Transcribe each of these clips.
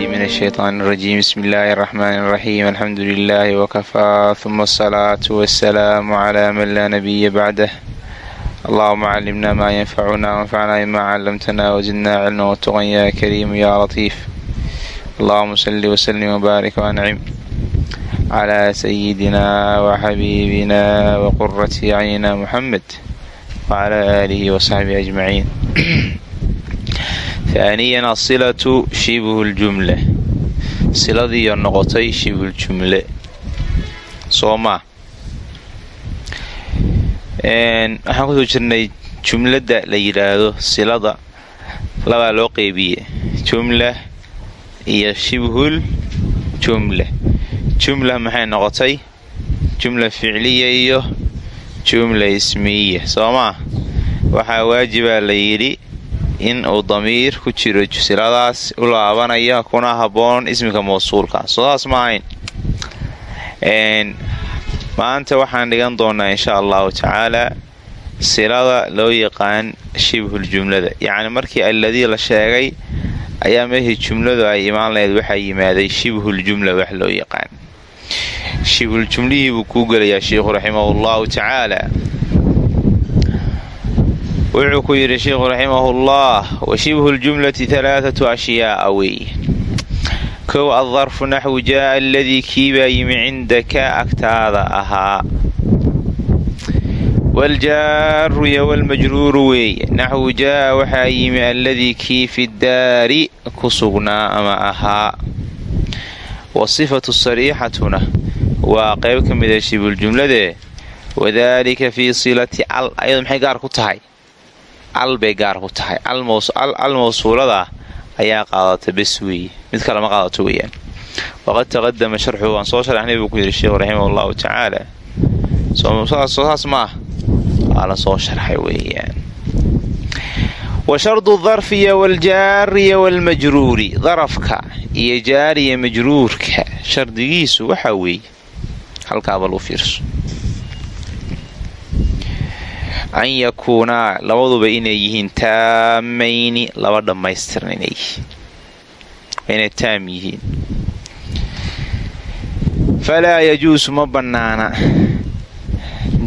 من الشيطان الرجيم بسم الله الرحمن الرحيم الحمد لله وكفى ثم الصلاة والسلام على من لا نبي بعده اللهم علمنا ما ينفعنا وانفعنا بما علمتنا وزدنا علما واتقا يا كريم يا لطيف اللهم صل وسلم وبارك وانعم على سيدنا وحبيبنا وقرة عيننا محمد وعلى آله وصحبه أجمعين haaniyan asilatu shibhu ljumle siladiiyo noqotay shibhuljumle soo maa waxaan ku soo jirnay jumladda la yidhaahdo silada. Labaa loo qeybiye jumla iyo shibhul jumle. Jumla maxay noqotay? Jumla ficliya iyo jumla ismiya. Soo maa waxaa waajibaa la yidhi in uu damiir ku jiro siladaas u laabanaya kuna habboon ismika mawsuulka. Soodaas ma ahayn maanta waxaan dhigan doonaa insha allahu tacaalaa silada loo yaqaan shibhuljumlada yacni markii alladii la sheegay ayaa meeshii jumladu ay imaan lahayd waxaa yimaaday shibhuljumla wax loo yaqaan. Shibhuljumlihii buu kuu gelayaa sheikhu raximahu llahu tacaala wuxuu ku yidhi sheikhu raximahullah wa shibhu ljumlati alaaatu ashyaa'a weeye kow addarfu naxwu jaaa aladii kiibaa yimi cindaka agtaada ahaa. Waljaaru iyo walmajruuru weeye naxwu jaaa waxaa yimi alladii kii fi daari ku sugnaa ama ahaa. Wa sifatu sariixatuna waa qayb ka mida shibhuljumladee wadaalika fii silati al ayadu maxay gaar ku tahay al bay gaar ku tahay. Al mawsuulada ayaa qaadata bes weeye mid kale ma qaadato weyaan waqad taqadama sharxuhu waan soo sharaxnay buu ku yidhi sheekhu raximah allahu tacaala saas maah waa la soo sharxay weeyaan. Wa shardu darfiya waljaariya walmajruuri darafka iyo jaariya majruurka shardigiisu waxaa weeye halkaaba lu fiirso an yakuunaa labaduba inay yihiin taamayni laba dhammaystiran inay taam yihiin. Falaa yajuusu ma bannaana.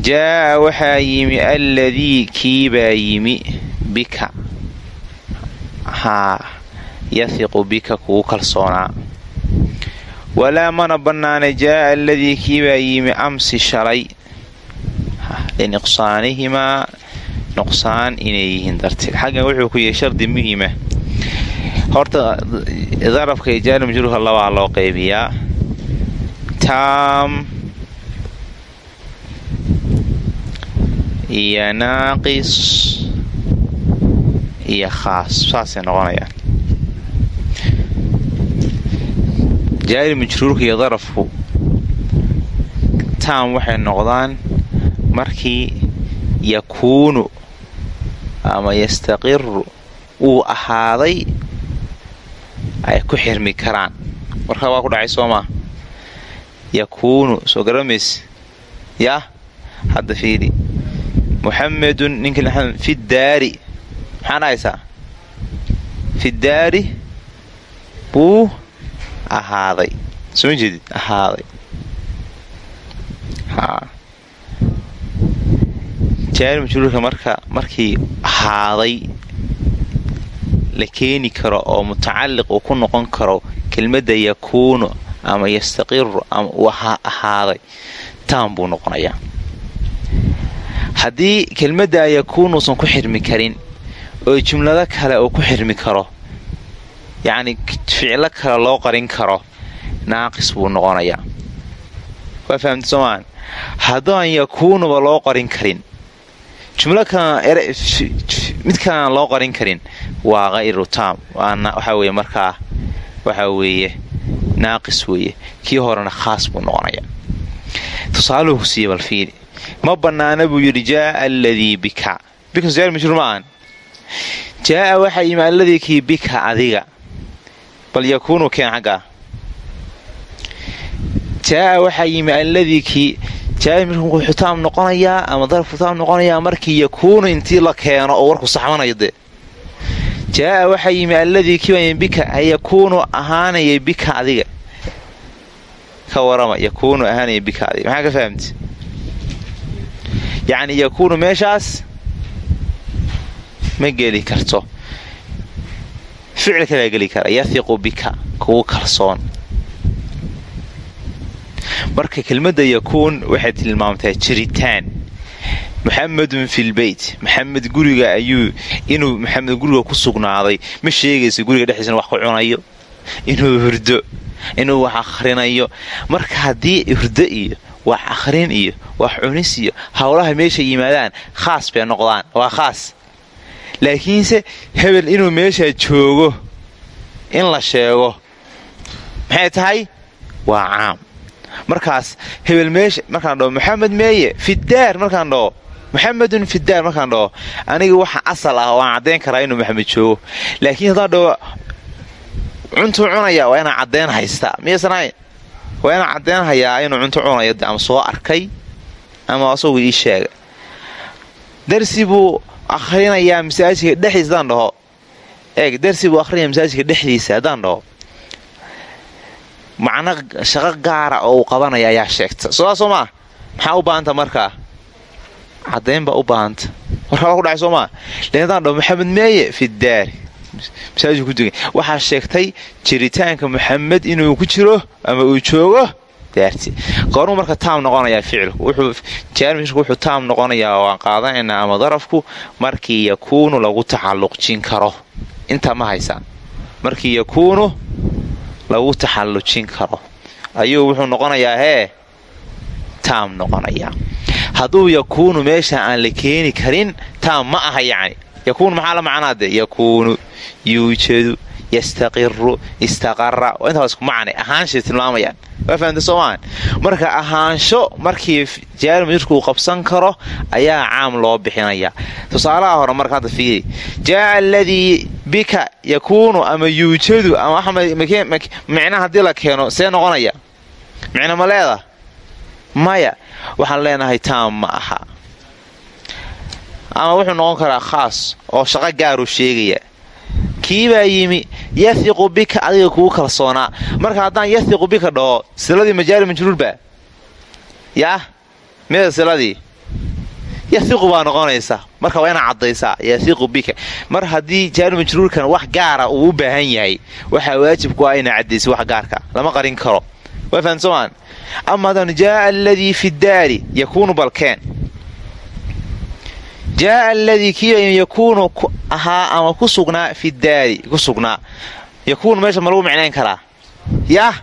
Jaa'a waxaa yimi alladii kiibaa yimi bika. Haa yahiqu bika kugu kalsoonaa. Walaa mana bannaana jaa'a alladii kiibaa yimi amsi shalay linuqsaanihimaa nuqsaan inay yihiin darteed. Xaggan wuxuu ku yahay shardi muhima horta darafka iyo jaari majruurka labaa loo qaybiyaa. Taam iyo naaqis iyo khaas. Saasay noqonayaan. Jaari majruurka iyo darafku taam waxay noqdaan markii yakuunu ama yastaqiru uu ahaaday ay ku xirmi karaan. Warkaa waa ku dhacay soo maa yakuunu soo garamays yaa hadda fiidi muxamedun ninki fi daari maxaa dhahaysaa fi daari buu ahaaday. Soo jeedid? Ahaaday jaari majruurka marka markii ahaaday la keeni karo oo mutacalliq uu ku noqon karo kelmadda yakuunu ama yastaqiru ama uu ahaaday taan buu noqonayaa. Haddii kelmaddaa yakuunuusan ku xirmi karin oo jumlado kale uu ku xirmi karo yacni ficlo kale loo qarin karo naaqis buu noqonayaa. Waa fahamta soomaan haddaan yakuunuba loo qarin karin jumlo mid kalean loo qarin karin waa hayru taam. Waxaa weye markaa waxaa weeye naaqis weeye. Kii horena khaas buu noqonaya. Tusaaluhu siiye bal fiiri. Ma bannaana buu yidhi jaaa alladii bika. Bika sjaar majruur ma ahan. Jaaa waxaa yimi alladii kii bika adiga. Bal yakuunu keen xaggaa jaaa waxaa yimi alladii kii jaamir wuxuu taam noqonayaa ama darafku taam noqonayaa markii yakuunu intii la keeno oo warku saxmanayo dee. Jaaa waxaa yimi alladii kiiba bika yakuunu ahaanaya bika adiga. Ka warama yakuunu ahaanaya bika adiga. Maxaa ka fahamti? Yacni yakuunu meeshaas ma geli karto. Ficil kalaa geli kara. Yahiqu bika kugu kalsoon marka kelmadda yakuun waxay tilmaamtaa jiritaan. Muxamedun filbeyt maxamed guriga ayuu inuu maxamed guriga ku sugnaaday. Ma sheegaysa guriga dhexdiisana wax ku cunayo? Inuu hurdo inuu wax akhrinayo. Marka haddii hurdo iyo wax akhrin iyo wax cunis iyo howlaha meesha yimaadaan khaas bay noqdaan. Waa khaas. Laakiinse hebel inuu meeshaa joogo in la sheego maxay tahay? Waa caam markaas hebel meesha markaan dhaho maxamed meeye fidaar markaan dhaho maxamedun fidaar markaan dhaho aniga waxa asal ah waan caddayn karaa inuu maxamed joogo. Laakiin haddaan dhaho cuntuu cunaya waa inaan caddayn haystaa. Miyaysan ahayn? Waa inaan caddayn hayaa inuu cunto cunayo ama soo arkay ama asagu ii sheega darsi buu akhrinayaa masaajidka dhexdiisa haddaan dhaho. Eeg darsi buu akhrinaya masaajidka dhexdiisa haddaan dhaho macno shaqo gaara oo uu qabanaya ayaa sheegta. Sodaa soo maxaa u baahanta markaa caddayn baa u baahanta. Warkaa ku dhacay soo maa dhaho maxamed meeye fidaari masaajidku ku dugan. Waxaa sheegtay jiritaanka maxamed inuu ku jiro ama uu joogo daarti. Goormuu marka taam noqonayaa ficilku jaarmishku wuxuu taam noqonayaa waan qaadanaynaa ama darafku markii yakuunu lagu taxalluqjin karo. Intaa ma haysaan. Markii yakuunu lagu taxallujin karo. Ayuu wuxuu noqonayaa hee taam noqonayaa hadduu yakuunu meesha aan la keeni karin taam ma aha yacni. Yakuunu maxaa la macnaade yakuunu yuujadu yastaqiru istaqara waa intaas ku macnay ahaanshay tilmaamayaan waa fahamta soomaan marka ahaansho markii jaarmajirku uu qabsan karo ayaa caam loo bixinayaa tusaalaha hore marka hadda fiiri jaaa aladii bika yakuunu ama yuujadu ama micna haddii la keeno see noqonaya micno ma leeda maya waxaan leenahay taam ma aha ama wuxuu noqon karaa khaas oo shaqo gaaruu sheegaya kiibaa yimi yahiqu bika adiga kugu kalsoonaa. Marka haddaan yahiqu bika dhaho siladii majaari majruurba yaah mida siladii? Yahiqu baa noqonaysa marka waa inaa caddaysaa yahiqu bika. Mar haddii jaari majruurkan wax gaara uu baahan yahay waxaa waajib ku ah inaa caddaysa wax gaarka. Lama qarin karo. Waa fahamsoomaan ama haddaan jaaa aladii fi daari yakuunu balkeen jaaa aladii kiiba yakuunu ahaa ama ku sugnaa fi daari ku sugnaa yakuunu meesha ma lagu micnayn karaa yah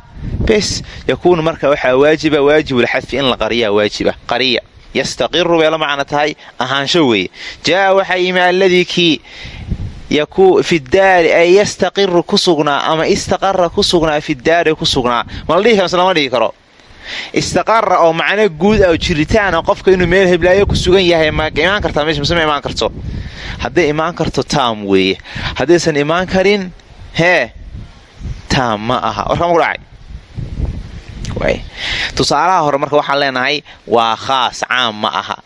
bes yakuunu marka waxaa waajiba waajibulxadfi in la qariyaa waajiba qariya yastaqiru bay la macno tahay ahaansho weeye jaaa waxaa yimi alladii kii fi daari ay yastaqiru ku sugnaa ama istaqara ku sugnaa fi daari ku sugnaa ma la dhihi karo istaqara oo macno guud ah oo jiritaana qofka inuu meel heblaayo ku sugan yahay ma imaan kartaa meesha mise ma imaan karto? Hadday imaan karto taam weeye. Haddaysan imaan karin hee taam ma aha. Warkama ku dhacay tusaalaha hore marka waxaan leenahay waa khaas caam ma aha.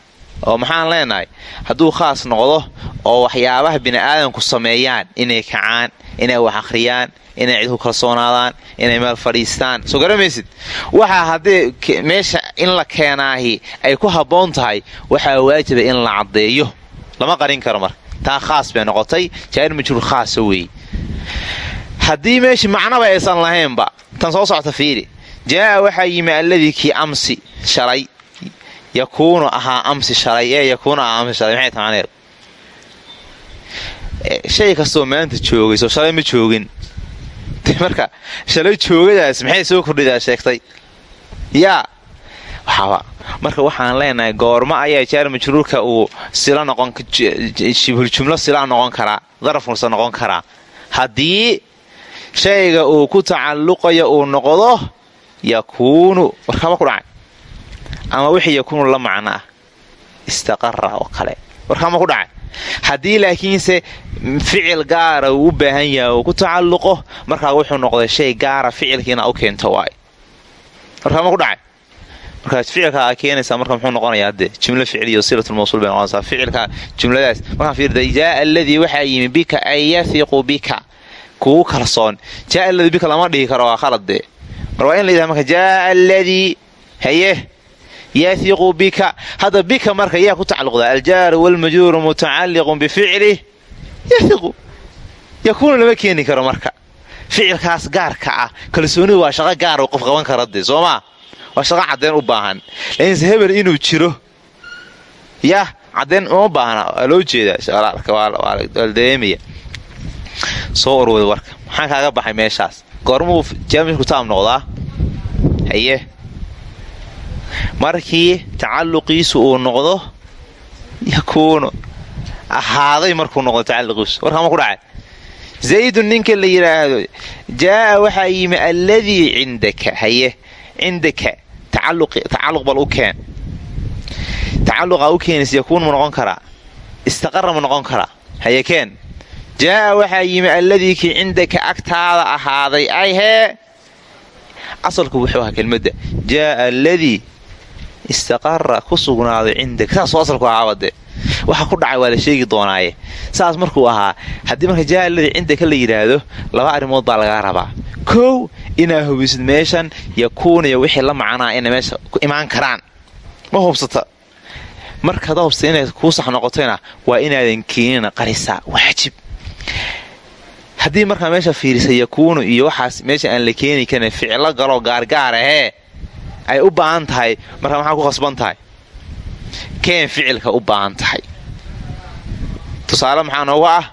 Oo maxaan leenahay? Hadduu khaas noqdo oo waxyaabaha bini'aadamku sameeyaan inay kacaan inay wax akhriyaan inay cid ku kalsoonaadaan inay meel fadhiistaan. Soo garamaysid waxaa haddii meesha in la keenaahi ay ku habboon tahay waxaa waajiba in la caddeeyo. Lama qarin karo marka taa khaas bay noqotay jaari majruur khaasa weeye haddii meeshii macnaba aysan lahaynba tan soo socota fiiri. Jaaa waxaa yimi alladii kii amsi shalay yakuunu ahaa amsi shalay ee yakuunu ahaa amsi shalay maxay tamaneed shay kastoo maanta joogay soo shalay ma joogin. Marka shalay joogadaas maxay soo kordhidaa sheegtay? Yaa marka waxaan leenahay goormo ayaa jaar majruurka uu shibhuljumlo sila noqon karaa darafkusa noqon karaa. Haddii shayga uu ku tacalluqayo uu noqdo yakuunu warkaba ku dhacay. Ama wixii yakuunu la macno ah istaqara oo kale warkama ku dhacay haddii laakiinse ficil gaara uu u baahan yahay uu ku tacalluqo markaa wuxuu noqday shay gaara ficilka inaa u keento waay. Warkama ku dhacay? Markaa ficilka a keenaysaa marka muxuu noqonayaa dee jumlo ficliyo silatulmawsuul bay noqonaysaa ficilka jumladaas. Markaan fiirda jaaa alladii waxaa yimi bika ay yafiqu bika. Kugu kalsoon jaaa alladii bika lama dhihi karo waa khalad dee. Mar waa in la yidhaha marka jaaa alladii haye yahiqu bika. Hadda bika marka yaa ku tacalluqdaa aljaaru walmajruuru mutacalliqun bificlih yahiqu yakuunu lama keeni karo marka. Ficilkaas gaarka ah. Kalsoonidu waa shaqo gaara qof qaban kara dee soomaa waa shaqo caddeyn u baahan. Laakiinse hebel inuu jiro yah caddeyn uma baahna. Waa loo jeedaa. Soo urwada warka. Maxaan kaaga baxay meeshaas. Goormuu jaamishku taam noqdaa? Haye markii tacalluqiisu uu noqdo yakuunu ahaaday markuu noqdo tacalluqiisu. Warkaama ku dhacay? Zaydun ninka la yidhaahdo jaaa waxaa yimi alladii cindaka haye cindaka tacalluq bal u keen. Tacalluqaa u keenaysa yakuun ma noqon karaa istaqara ma noqon karaa haye keen. Jaaa waxaa yimi alladii kii cindaka agtaada ahaaday ay hee. Asalku wuxuu ahaa kelmadda jaaa alladii istaqara ku sugnaaday cindaka saasoo asalku ahaabade waxa ku dhacay waa la sheegi doonaaye. Saas markuu ahaa haddii marka jaaa alladii cindaka la yidhaahdo laba arrimood baa lagaa rabaa. Kow inaa hubisid meeshan yakuunaya wixii la macnaa inay meesha ku imaan karaan. Ma hubsata. Markaad hubsata inay kuu sax noqotayna waa inaadan keenina qarisaa waajib. Haddii markaa meesha fiirisa yakuunu iyo waxaas meesha aan la keeni karin ficlo galoo gaargaar ahee ay u baahan tahay markaa maxaa ku khasban tahay? Keen ficilka u baahan tahay. Tusaale maxaa nooga ah?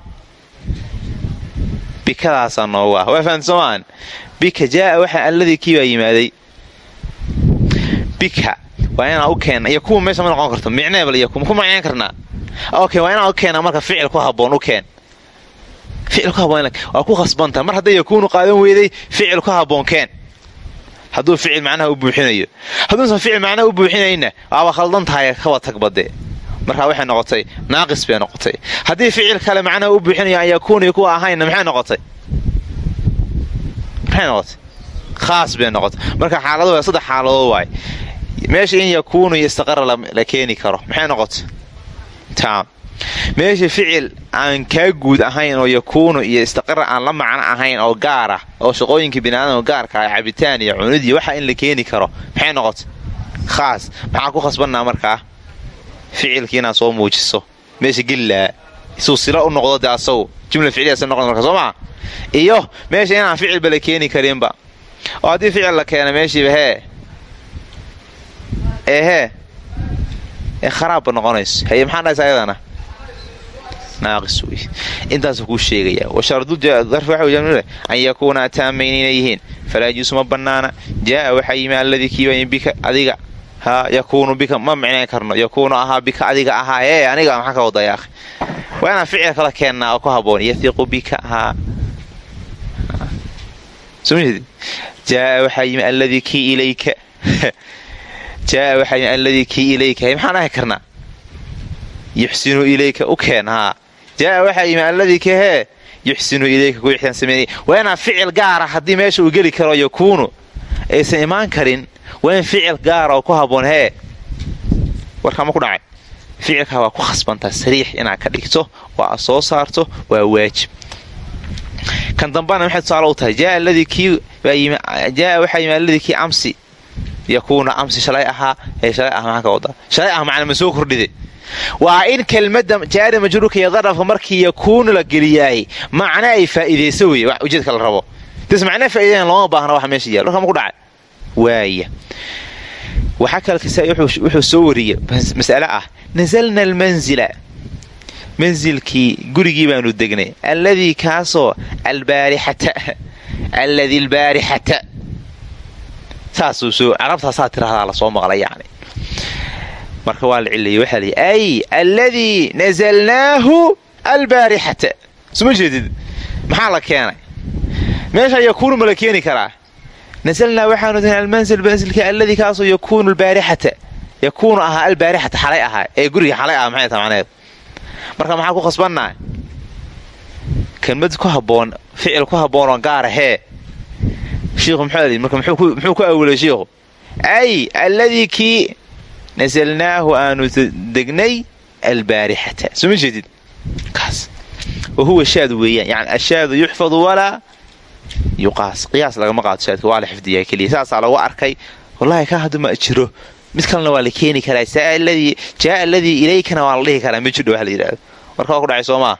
Bikadaasaa nooga ah. Waa fahamta soomaan? Bika jaaa waxaa alladii kii baa yimaaday. Bika waa inaan u keena iyo kuwa meesha ma noqon karto. Micneebal iyo kuma ku macneyn karnaa. Okay waa inaan u keena marka ficil ku haboon u keen. Ficil ku haboon waa ku khasbantaha mar hadday yakuunu qaadan weyday ficil ku haboon keen hadduu ficil macnaha u buuxinayo. Hadduusan ficil macnaha u buuxinayna waaba khaldan tahay kaba tagbadee markaa waxay noqotay naaqis bay noqotay. Haddii ficil kale macnaha u buuxinayo aan yakuuniyo kuwa ahaynna maxay noqotay? Maxay noqotay? Khaas bay noqotay. Marka xaalado saddex xaaladood waay. Meesha in yakuunu iyo la keeni karo maxay noqotay? Taam meesha ficil aan kaa guud ahayn oo yakuunu iyo istaqara aan la macno ahayn oo gaara oo shaqooyinka biniaadamka gaarka ah cabitaan iyo cunid iyo waxa in la keeni karo maxay noqotay? Khaas. Maxaa ku khasbannaa markaa? Ficilkii inaad soo muujiso. Meesha gelilaa isuu sila u noqdo de jumla ficliyaas noqon marka soo iyo meesha inaan ficilba la keeni karinba oo haddii ficil la keena meeshiiba hee? Ee ee kharaabba noqonayso. Haye maxaa dhahaysa ayadana intaasuu kuu sheegaya an yakuuna ataamayn inay yihiin falaa yajuusu ma bannaana jaaa waxaa yimi alladii kiiba bika adiga ha yakuunu bika ma micnayn karno yakuunu ahaa bika adiga ahaa ee aniga maxaa ka wadaya akhi waa inaan ficil kala keennaa oo ku haboon yahiqu bika haa jaaa waxaa yimi alladii kii ilayka jaaa waxaa yimi alladii kii ilayka maxaan ahi karnaa yuxsinu ilayka u keen haa jaaa waxaa yimi alladii ka hee yuxsinu ilayka ku ixsaan sameynay waa inaan ficil gaara haddii meesha uu geli karo yakuunu aysan imaan karin waa ficil gaara oo ku haboon hee. Warkaama ku dhacay. Ficilkaa waa ku khasbantaa sariix inaad ka dhigto oo soo saarto waa waajib. Kan dambana maxay tusaale u tahay? Jaaa waxaa yimi alladii kii amsi yakuuna amsi shalay ahaa ee shalay ah ka wadaa shalay ah macna ma soo kordhide waa in kelmadda jaari majruurka iyo darafka markii yakuunu la geliyaay macna ay faa'iidayso weye wax ujeedka la rabo. Des macna faa'iidayan looma baahna waxa meesha yaal. Warka ma ku dhacay? Waaya waxaa kale kisaa wuxuu soo wariyey mas'ale ah. Nasalna almanzila. Mansilkii gurigii baanu degnay. Alladii kaasoo albaarixata alladii albaarixata saasuu soo carabtaasaa tirahdaa la soo maqlay yani marka waa la cilayay waxaa layi ay alladii nasalnaahu albaarixata. Suma maxaa la keenay? Meesha yakuunu ma la keeni karaa. Nasalnaa waxaanu tahay almansil mansilka alladii kaasoo yakuunu albaarixata. Yakuunu ahaa albaarixata xalay ahaa ee guriga xalay ah maxay tahay marka maxaa ku khasbannaa? Kelmad ku haboon ficil ku habboonoo gaara hee shiikhu muxuu marka muxuu ku awilay shiikhu? Ay alladii kii nasalnaahu aanu degnay albaarixata soo ma jeedid kaas wa huwa shaad weeyaan yani ashaadu yuxfadu walaa yuqaas qiyaas lagama qaado shaadka waa la xifdiyaa keliya saasaa lagu arkay wallahi ka haddu ma jiro mid kalena waa la keeni karaa jaa aladii ilaykana waa la dhihi karaa ma jidho wax la yidhahdo warka waa ku dhacay soo maa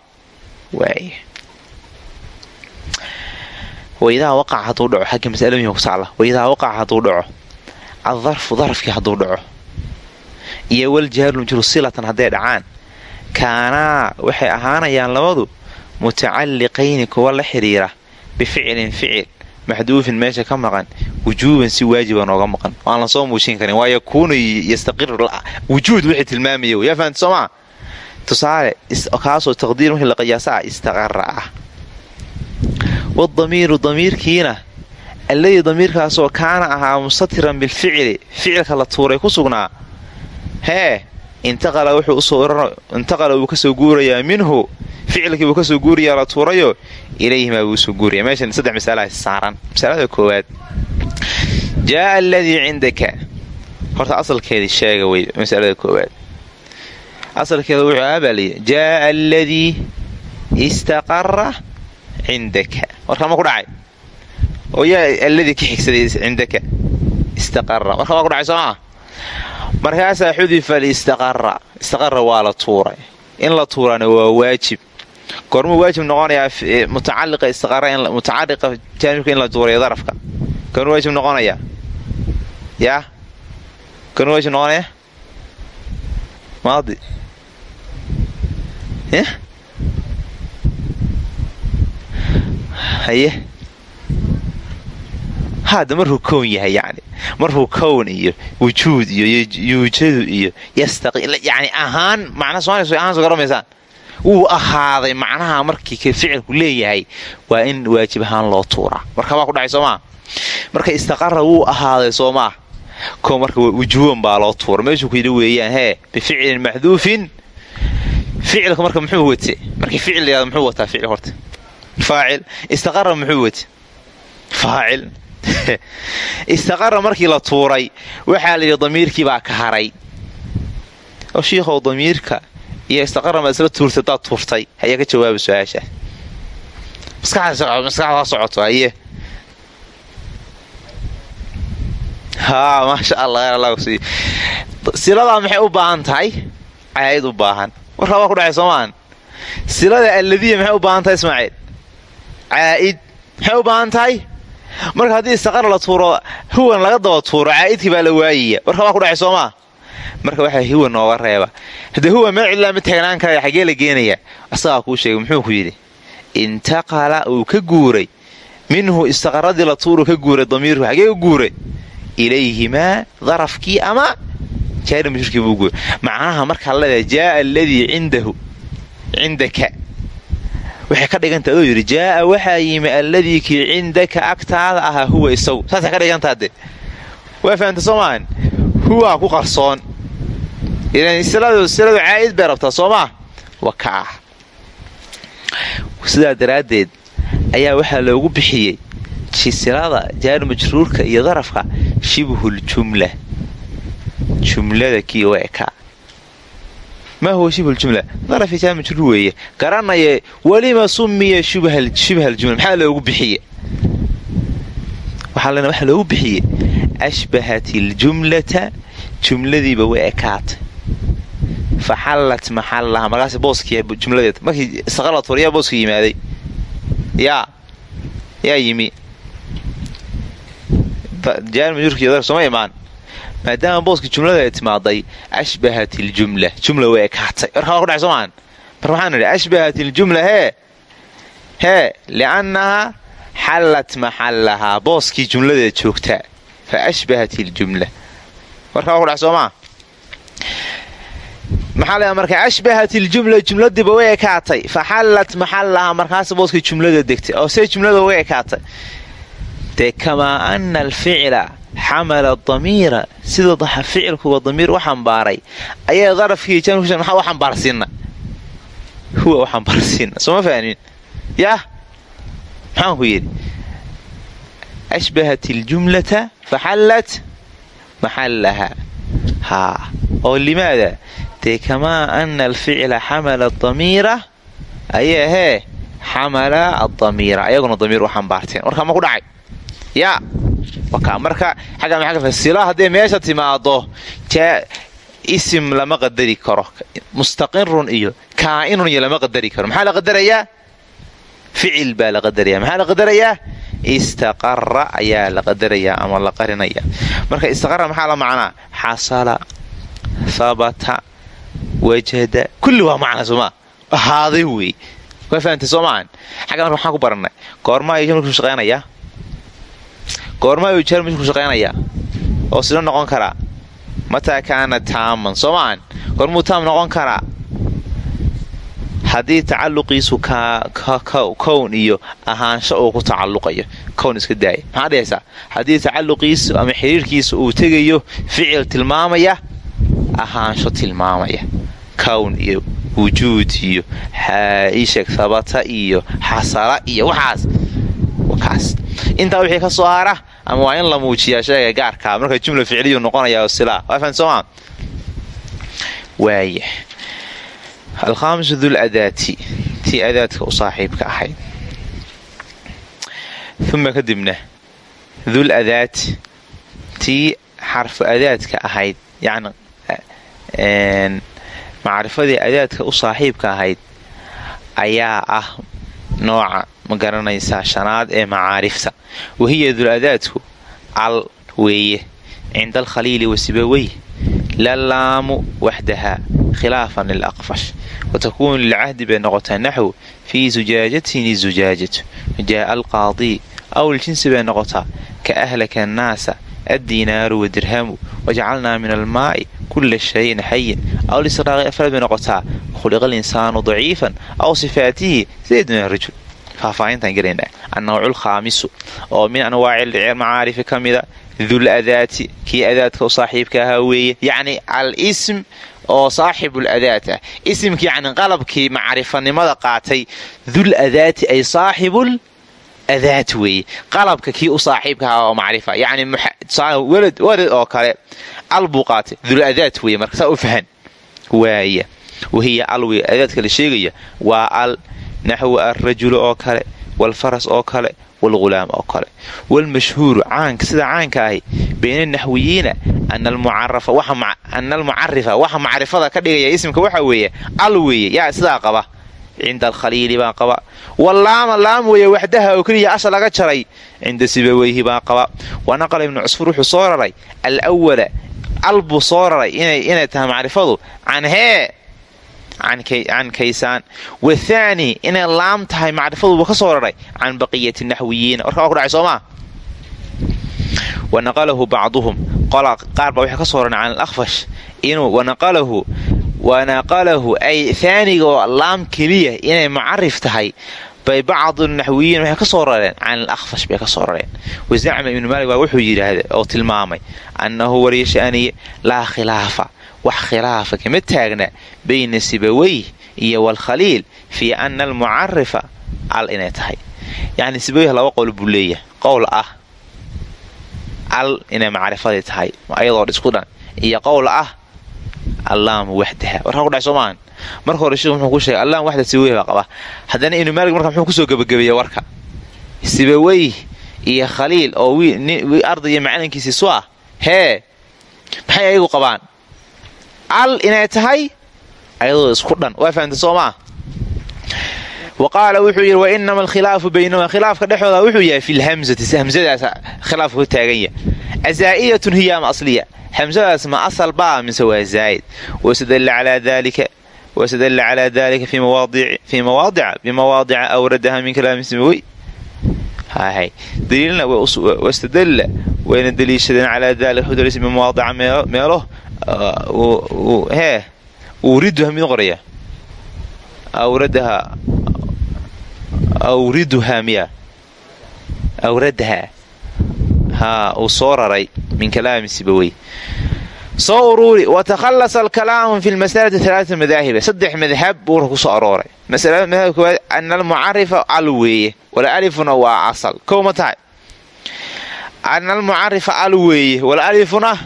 waay waidaa waqaca hadduu dhaco xagga masala muhiim ku sacla waidaa waqaca hadduu iyo waljaaru majru silatan hadday dhacaan kaanaa waxay ahaanayaan labadu mutacalliqayni kuwa la xidhiira bificlin ficil maxduufin meesha ka maqan wujuuban si waajiba nooga maqan. Aan la soo muujin karin waa yakuunu yastaqiru wujuud wixii tilmaamaya yaa fahamta soo maa tusaale kaasoo taqdiir markii la qiyaasa ah. Istaqara ah wadamiiru damiirkiina alladii damiirkaasoo kaana ahaa mustatiran bilficli ficilka la tuuray ku sugnaa hee intaqala wuu ka soo guurayaa minhu ficilkii buu ka soo guurayaa la tuurayo ilayhimaa buu soo guuraya meeshan saddex masalaha saaran. Masalada koowaad jaaa aladii cindaka. Horta asalkeedii sheega wey masalada koowaad. Asalkeeda wuxuu aabaalaya jaaa aladii istaqara cindaka. Warkaa ma ku dhacay? Oo yaa alladii ka xigsaday cindaka istaqara warkaa ma ku dhacay soo markaasaa xudifa alistaqara istaqara waa la tuuray. In la tuurana waa waajib. Goormuu waajib noqonayaa mutacaliqa istaqara mutacaliqa jaanibka in la tuurayo darafka. Goormuu waajib noqonayaa yaa goormuu waajib noqonaya? Maadi. Haye haada markuu kown yahay yani markuu kown iyo wujuud iyo yuujadu iyo yani ahaan macna somalia ahaan soo garamaysaan wuu ahaaday macnaha markii ka ficilku leeyahay waa in waajib ahaan loo tuuraa marka waa ku dhacay soomaa marka istaqara wuu ahaaday soomaa ko marka wujuuban baa loo tuura meeshuu ku yidhi weeyaan hee bificlin maxduufin ficilka marka muxuu wate markii ficil layado muxuu wataa ficil horta faacil istaqara muxuu wate faacil istaqara markii la tuuray waxaa layidhi damiirkii baa ka haray. Oo shiikhow damiirka iyo istaqara maad isla tuurtay hadaad tuurtay ayaa ka jawaaba su'aasha. Maskaxdaa socoto haye haa maasha allah siladaa maxay u baahan tahay? Cayd u baahan. Warkaa ku dhacay soomaan silada alladiya maxay u baahan tahay ismaaciil? Caa'id maxay u baahan tahay marka haddii istaqara la tuuro huwan laga daba tuuro caa'idkii baa la waayaya warkaa waa ku dhacay soomaa marka waxaa huwa nooga reeba. Haddee huwa meel cidlaa ma taagnaan karaya xaggee la geenaya asagaa kuu sheegay muxuu ku yidhi intaqala uu ka guuray. Minhu istaqaradii la tuuru ka guuray damiirku xaggee u guuray. Ilayhimaa darafkii ama jaari mashurkii buu macnaha markaa leedahay jaaa aladii cindahu cindaka waxay ka dhigantaha adoo yidhi jaaa waxaa yimi alladii kii cindaka agtaada ahaa huwa isagu. Saasay ka dhigantaa de waa fahamta soo ku qarsoon. Siladu caa'id bay rabtaa soo maa wa ah. Daraaddeed ayaa waxaa loogu bixiyey silada jaari majruurka iyo darafka shibhuljumla jumlada kii maa huwa shibhuljumla darafii jaari majruur weeye garanaye welima sumiya shibhaljumla maxaa loogu bixiye waxaa loogu bixiye ashbahat iljumlata jumladiiba way ekaatay fa xallat maxallaha markaas booskii jumladeed markii istaqala tuur yaa booska yimaaday yaa yaa yimi jaari majruurka sooma imaan maadaama booskii jumlada ay timaaday ashbahat iljumla jumla way ekaatay warkaa waa ku dhacay soomaan mar waxaan idhi ashbahat iljumla hee hee liannahaa xallat maxallahaa booskii jumladeed joogtaa fa ashbahat iljumla warkaa waa ku dhac soomaa maxaa marka ashbahat iljumla jumladiiba way ekaatay fa xallat maxallahaa markaas booskii jumlada degtay oo see jumlada way ekaatay dee kamaa ana alficla xamala damiira sida ficilkuba damiir u xambaaray ayaa darafkii jankusha maxaa u xambaarsiina huwa u xambaarsiina sooma fahmin? Yaah maxaan ku yidhi? Ashbahat iljumlata faxallat maxallaha haa oo limaada? Dee kamaa ana alficla xamala damiira ayaa hee xamala adamiira ayaguna damiir u xambaarteen warkaa ma ku dhacay yaa marka xagga maxaa fasila hadday meesha timaado isim lama qadari karo. Mustaqirun iyo kaa'inun iyo lama qadari karo. Maxaa la qadarayaa? Ficil baa la qadaraya maxaa la qadarayaa? Istaqara ayaa la qadarayaa ama la qarinaya marka istaqara maxaa la macnaa? Xasala habata wajada kulli waa macna sooma ahaaday wey. Waa fahamtay soo maahan xagga marka waxaan ku barannay. Goorma ayuu jamilku shaqaynayaa goorma ayuu jarmilku shaqaynayaa oo sida noqon karaa mataa kaana taaman soo maahan goormuu taam noqon karaa haddii tacalluqiisu kown iyo ahaansho uu ku tacalluqayo kown iska daaya maxaa dhihaysaa haddii tacalluqiisu ama xiriirkiisa uu tegayo ficil tilmaamaya ahaansho tilmaamaya. Kown iyo wujuud iyo isheg habata iyo xasala iyo waxaas. Kaas intaa wixii ka soo hara ama waa in la muujiyaa sheega gaarkaa marka jumla ficliyu noqonaya soo maa waaya alkhaamisu dul adaati. Tii adaadka u saaxiibka ahayd uma kadibna dul adaati tii xarfu adaadka ahayd yani macrifadii adaadka u saaxiibka ahayd ayaa ah nooca ma garanaysaa shanaad ee macaarifta. Wahiya dul adaadku al weeye. Cinda alkhaliili wasibawey lalaamu waxdaha khilaafan lilaqfash. Watakuunu lilcahdi bay noqotaa naxw fii zujaajatin zujaajatu jaaa alqaadii aw ljinsi bay noqotaa ka ahlaka annaasa addiinaaru wadirhamu wajacalnaa min almaa'i kula shayin xayin aw lisraaqi afraad bay noqotaa khuliqa alinsaanu daciifan aw sifaatihi sideed min arajul faahfaahintaan gelaynaa annawcu lkhaamisu oo min anwaaci macaarifi ka mida dul kii adaadka u saaxiibka ahaa weeye yacni al oo saaxibul adaat ah isimkii yacni qalabkii macrifanimada qaatay dul ay saaxibul adaat weeye qalabka kii u saaxiibka ahaa oo macrifa yacni welad oo kale al buu qaatay dul adaat weeye marka saa u fahan. Waaya wahiya al wey adaadka la sheegaya waa al naxwu alrajulu oo kale walfaras oo kale walghulaam oo kale. Walmashhuuru caanka sida caanka ahi bayna naxwiyiina ana almucarifa waxa macrifada ka dhigaya ismka waxa weeye al weeye yaa sidaa qaba cinda alkhaliili baa qaba walaama laam weeye waxdaha oo keliya asha laga jaray cinda sibaweyhi baa qaba wa naqala ibnu cusfur wuxuu soo raray alwala al buu soo raray inay tahay macrifadu canhee can kaysaan wathaani inay laam tahay macrifaduba ka soo raray can baqiyati naxwiyiina warka waa ku dhacay soomaa wanaqalahu bacduhum qaar baa waxay ka soo raran can wanaqalahu ay thaaniga oo laam keliya inay mucarif tahay bay bacdu naxwiyiin waxay ka soo rareen can alakfash bay ka soo rareen wazacma ibnu maalik baa wuxuu yidhaahday oo tilmaamay annahu waryashaniye laa khilaafa wax khilaafa kama taagna bayna sibaweyh iyo walkhaliil fii ana almucarifa al inay tahay yacni sibaweyh laba qowl buu leeyahay qowl ah al inay macrifadii tahay ayadoo isku dhan iyo qowl ah allaamu waxdaha warkaa ku dhaay soo maahan marka hore sheekhu muxuu ku sheegay allaam waxda sibaweyh baa qaba haddana ibnu maalig marka muxuu ku soo gebagabeeyey warka. Sibaweyh iyo khaliil oo ardayga macalinkiisii su ah. Hee maxay ayagu qabaan? Al inay tahay ayadoo isku dhan. Waa fahamtay soo maa wa qaala wuxuu yidhi wa inama alkhilaafu baynahuma khilaafka dhexooda wuxuu yahay fi lhamzati hamsadaas khilaafka ku taagan yahay azaa'iyatun hiya ama asliya hamsadaas ma asal baa mise waa zaa'id wastadalla calaa dalika fii mawaadica bimawaadica awradaha min kalaami simawey daliilna wastadalla wayna daliishadeen calaa dalika xudalisa bimawaadica meelo hee wriduha mid qoraya awradaha awriduhaa miya awradaha haa uu soo raray min kalaami sibawey soo uruuri watakhallasa alkalaamu fi lmasalati alaaa madaahiba saddex madhab buura ku soo arooray masalada koowaad ana almucarifa al weeye wala alifuna waa asal kow ma tahay ana almucarifa al weeye wala alifuna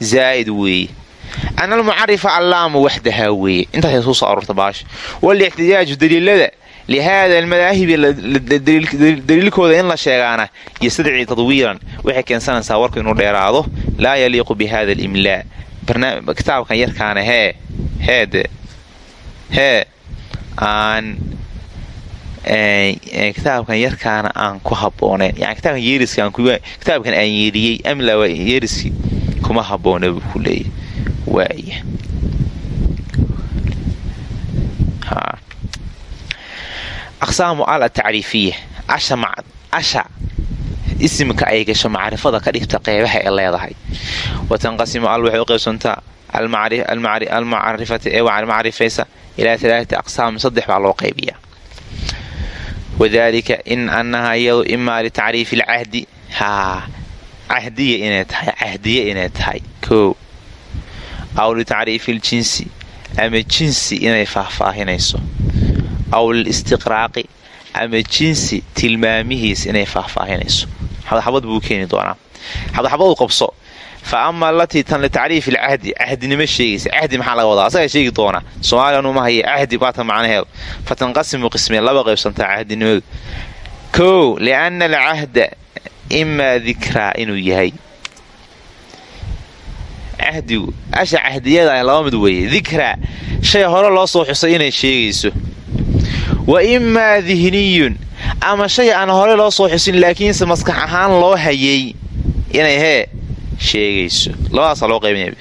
zaa'id weeye ana almucarifa allaamu waxdahaa weeye intaasay suu soo aroorta daliilada lihaada almadaahibi daliilkooda in la sheegaana yastadci tadwiiran waxay keensanaysaa warku inuu dheeraado laa yaliiqu bi hada alimlaa kitaabkan yarkaana hee heede hee aan kitaabkan yarkaana aan ku habooneyn yani kitaabkan yeeriskakitaabkan aan yeeriyey amla waa yeeriski kuma haboona buu ku leeyahy waaya aqsaamu al atacriifiya asha isimka ay gasho macrifada ka dhigta qeybaha ay leedahay. Wa tanqasimu al waxay u qaybsantaa almacrifati ee macrifaysa ilaa alaaati aqsaam saddex baa loo qaybiyaa wadalika in annaha iyadu imaa litacriifi alcahdi haa cahdiya inay tahay cahdiye inay tahay. Koo aw litacriifi aljinsi ama jinsi inay faahfaahinayso aw lilistiqraaqi ama jinsi tilmaamihiis inay faahfaahinayso xabadxabad buu keeni doonaa xabadxabadu qabso fa ama alatii tan litacriifi alcahdi cahdinimo sheegaysa cahdi maxaa laga wadaa asagaa sheegi doonaa soomaaliyan uma haya cahdi baatan macnaheedu fa tanqasimu qismeen laba qaybsantaa cahdinimadu kow lianna alcahda imaa dikraa inuu yahay cahdigu asha cahdiyada laba mid weeye dikraa shay hore loo soo xusay inay sheegayso wa imaa dihniyun ama shay aan hore loo soo xusin laakiinse maskax ahaan loo hayay. Inay hee sheegayso. Labadaasaa loo qaybinaya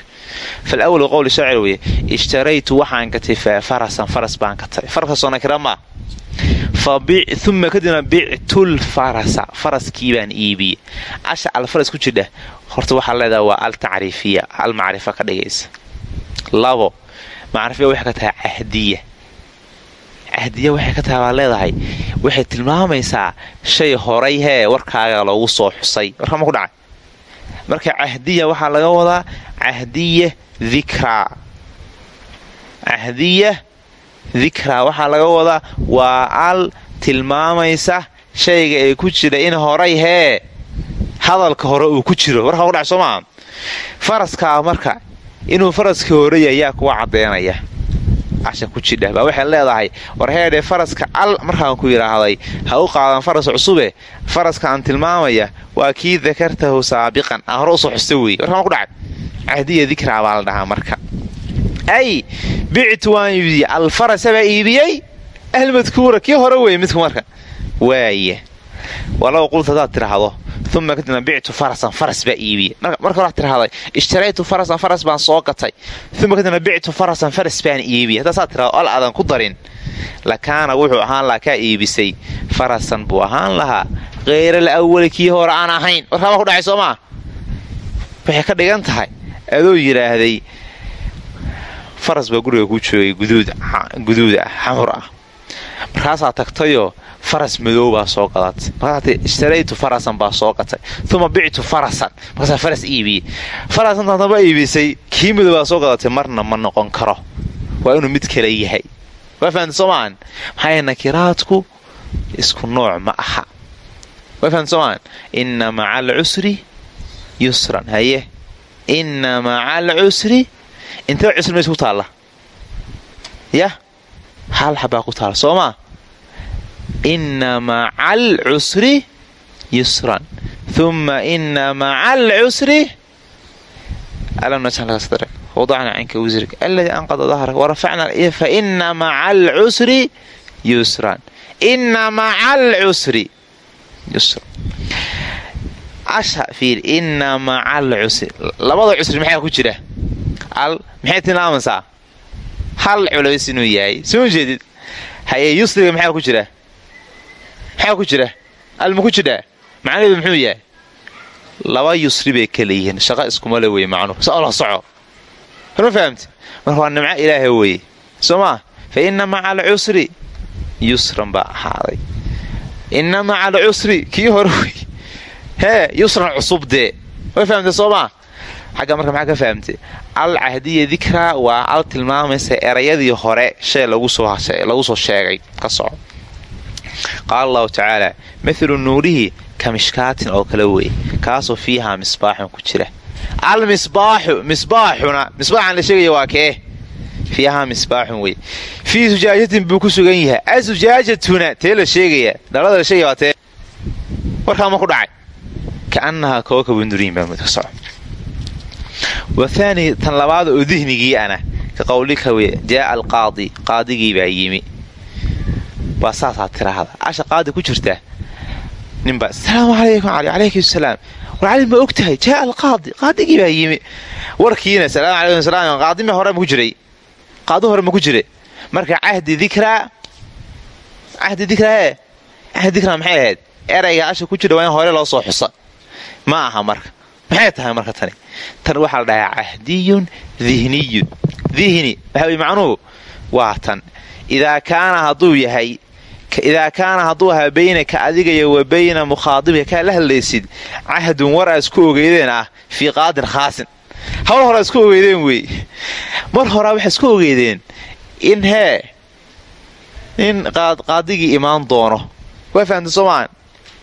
falawal qowli shaacir weye ishtaraytu waxaan gatay farasan faras baan gatay farkaasoo nakira maa uma kadibna bictul farasa faraskii baan iibiyey asha alfaras ku jidha horta waxaa leedaha waa al tacriifiya al macrifa ka dhigaysa. Labo macrifiya waxay ka tahay cahdiya cahdiya waxay ka tahay leedahay waxay tilmaamaysaa shay horay hee warkaaga loogu soo xusay. Warkaa ma ku dhacay? Marka cahdiya waxaa laga wadaa cahdiya dikraa cahdiya dikraa waxaa laga wadaa waa al tilmaamaysa shayga ee ku jira in horay hee hadalka hore uu ku jiro. Warkaa ku dhacay soo maaha faraskaa marka inuu faraskii horey ayaa kuwa caddeynaya casha ku jidha baa waxay leedahay war heedhe faraska al markaan ku yidhaahday ha u qaadan faras cusube? Faraska aan tilmaamaya waa kii dakartahu saabiqan. Aan hore u soo xusta weeye warkaa ma ku dhacay? Cahdiya dikraa baa la dhahaa marka. Ay bictu waan iibiyey alfarasa baa iibiyey? Almadkuura kii hore weeye midku marka? Waaya walaba qulta hadaad tidhaahdo uma kadibna bictu farasan faras baa iibiyey marka horaa tidhahday ishtaraytu farasan faras baan soo gatay. Uma kadibna bictu farasan faras baan iibiyey haddaasaa tidhahdo al aadan ku darin. Lakaana wuxuu ahaan lahaa kaa iibisay. Farasan buu ahaan lahaa. Kheyral awali kii hore aan ahayn. Warkaama ku dhacay soo maa waxay ka dhigan tahay. Adoo yidhaahday faras baa guriga ku joogay guduud ah xamur ah markaasaa tagtayoo faras madow baa soo gadatay markaasat ishtaraytu farasan baa soo gatay uma bictu farasan. Markaasaa faras iibiyey farasantaadnaba iibisay kii madow baa soo gadatay marna ma noqon karo. Waa inuu mid kale yahay. Waa fahamta soomaan maxaa nakiraadku isku nooc ma aha. Waa fahamta soomaan inna maca alcusri yusran. Haye? Inna maca alcusri intee cusri mays ku taalla. Yah hal xabaa ku taalla soo maa inna maca alcusri yusran. Uma inna maca alcusri alam najcal laka sadrak. Wadacna canka wisrik aladii anqada dahrak warafacna fa ina maca alcusri yusran. Inna maca alcusri yusran. Asha fiir inna maca alcusri labada cusri maxaa ku jira maxay tilmaamaysaa hal culays inuu yahay. Soo jeedid. Haye yusriga maxaa ku jira? Maxaa ku jira? Al ma ku jidhaa macnaheedu muxuu yahay? Laba yusri bay kala yihiin shaqo iskumale wey macnuhu sola soco. Ma fahamti? Marka waa nimco ilaaha weye soo maa fa inna maca alcusri yusran baa ahaaday. Inna maca alcusri kii hore wey hee yusran cusub ma fahamte soo maa xagga marka maxaa ka fahamtay? Al cahdiya dikraa waa al tilmaamaysa erayadii hore shay lagu soo sheegay ka soco qaala allahu tacaala mathalu nuurihi ka mishkaatin oo kale weeye kaasoo fiihaa misbaaxun ku jira. Almisbaaxu misbaaxuna misbaaxan la sheegaya waa kee? Fiihaa misbaaxun wey fii sujaajatin buu ku sugan yahay. Asujaajatuna tee la sheegaya dhalada la sheegaya waa tee? Warkaa ma ku dhacay? Kaannahaa kowkabun duriin baa mudka soco wathaani tan labaad oo dihnigii ana ka qawlika wey jaaa alqaadi qaadigii baa yimi. Waa saasaa tiraahda. Casha qaadi ku jirta ninbaa asalaamu calaykum cali calaykum salaam. War cali ma og tahay jaaa alqaadi qaadigii baa yimi. Warkiina salaam calaykum salaam qaadimi hore ma ku jiray. Qaadi hore ma ku jire marka cahdi dikraa cahdi dikraa ee cahdi dikraa maxay ahayd? Erayga casha ku jira waa hore loo soo xusa. Ma aha marka maxay tahay marka tani? Tan waxaa la dhahaa cahdiyun dihniyun dihni waxa macnuhu waa tan. Idaa kaana hadduu yahay idaa kaana hadduu ahaa baynaka adiga iyo wa bayna mukhaadibka kaa la hadlaysid cahdun war aa isku ogeydeen ah fii qaadin khaasin. Hawl horaa isku ogeydeen wey mar horaa waxay isku ogeydeen. In hee in qaadigii imaan doono. Waa fahamta soomaan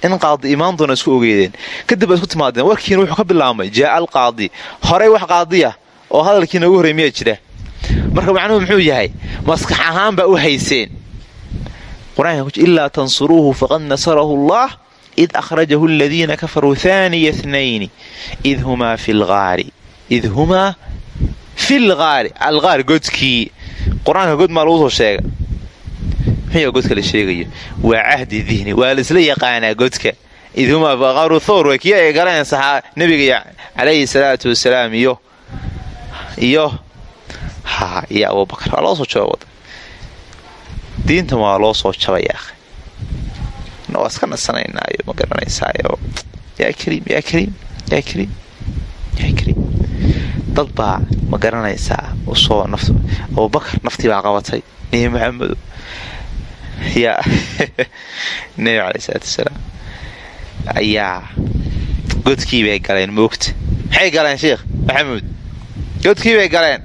in qaadi imaan doona isku ogeydeen kadib baa isku timaadeen warkiina wuxuu ka bilaabmay jaaa alqaadi horey wax qaadiya oo hadalkiina ugu horrey miyaa jira? Marka macnuhu muxuu yahay maskax ahaan baa u hayseen. Ilaa tansuruuhu faqad nasarahu allah id akhrajahu aladiina kafaruu haaniya tnayni id humaa fi lgaari id humaa fi lgaari algaar godkii. Qur'aanka god maa lagu soo sheega muxuu godka la sheegayo. Waa cahdi dihni waa laisla yaqaanaa godka. Id humaa qaaru thawr. Waa kii ay galeen saxaa nebiga calayhi salaatu wasalaam iyo iyo ha iyo abubakar waa loo soo jaba wada. Diintan waa loo soo jabayaa waa iska nasanaynaayo ma garanaysaayo yaa kariim yaa kariim yaa kariim yaa kariim. Dad baa ma garanaysaa u soo naf abubakar naftii qabatay. Nebi maxamedo yaa nebi caley salaatu wasalaam ayaa godkii bay galeen moogta maxay galeen sheikh maxamuud godkii bay galeen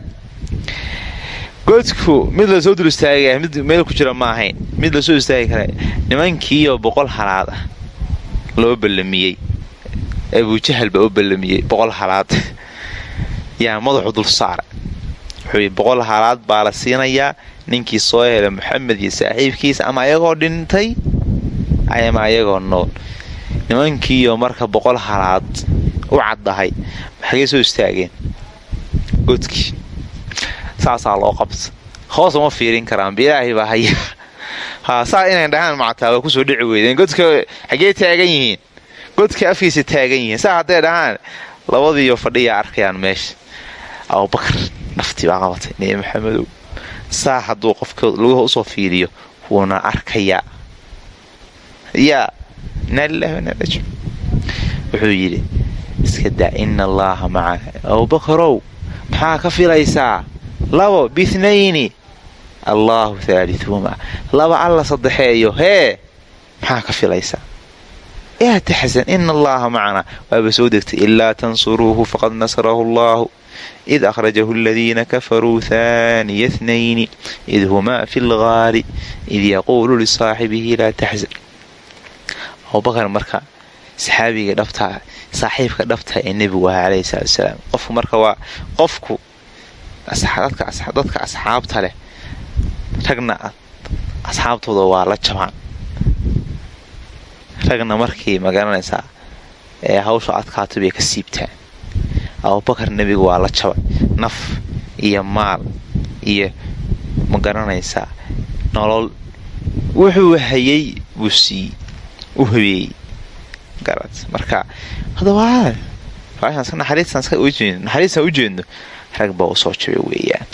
godku mid la soo dul istaagaya mid meel ku jira ma ahayn mid la soo istaagi kara nimankiioo boqol halaad ah loo ballamiyey abujahal baa u ballamiyey boqol halaad yaa madaxu dul saara wuxuu boqol halaad baa la siinayaa. Ninkii soo hela maxamed iyo saaxiibkiisa ama ayagoo dhintay ama ayagoo nool. Nimankiioo marka boqol halaad u caddahay maxagay soo istaageen? Godkii. Saasaa loo qabta hoos uma fiirin karaan bilaahi baa haya ha saa inay dhahaan mactaa ku soo dhici weydeen. Godka xaggee taagan yihiin? Godka afkiisa taagan yihiin. Saa hadday dhahaan labadiiyo fadhiyaa arkayaan meesha. Abubakar naftii baa qabatay nebi maxamedow. Saa hadduu qofka lugaha u soo fiiriyo wuuna arkayaa. Yaa wuxuu yidhi iska daa ina allaaha macana abubakarow maxaa ka filaysaa? Labo bithnayni allaahu haaliuhumaa laba alla saddexeeyo hee maxaa ka filaysaa yaa taxsan ina allaaha macanaa waaba soo degtay ilaa tansuruuhu faqad nasarahu allaahu id akhrajahu aladiina kafaruu haaniya thnayni id humaa fi lgaari id yaquulu lisaaxibihi laa taxsan abubakar marka saxaabiga dhabtaa saaxiibka dhabtaa ee nebigu ahaa calayhi salaatu wasalaam qofku marka waa qofku dadka asxaabta leh ragna asxaabtooda waa la jabaan ragna markii ma garanaysaa ee hawsha adkaato bay ka siibtaan abubakar nebigu waa la jabay. Naf iyo maal iyo ma garanaysaa nolol wuxuu hayay buu sii u habeeyey. Garad marka naxariistaan u jeedno rag baa u soo jabay weeyaan.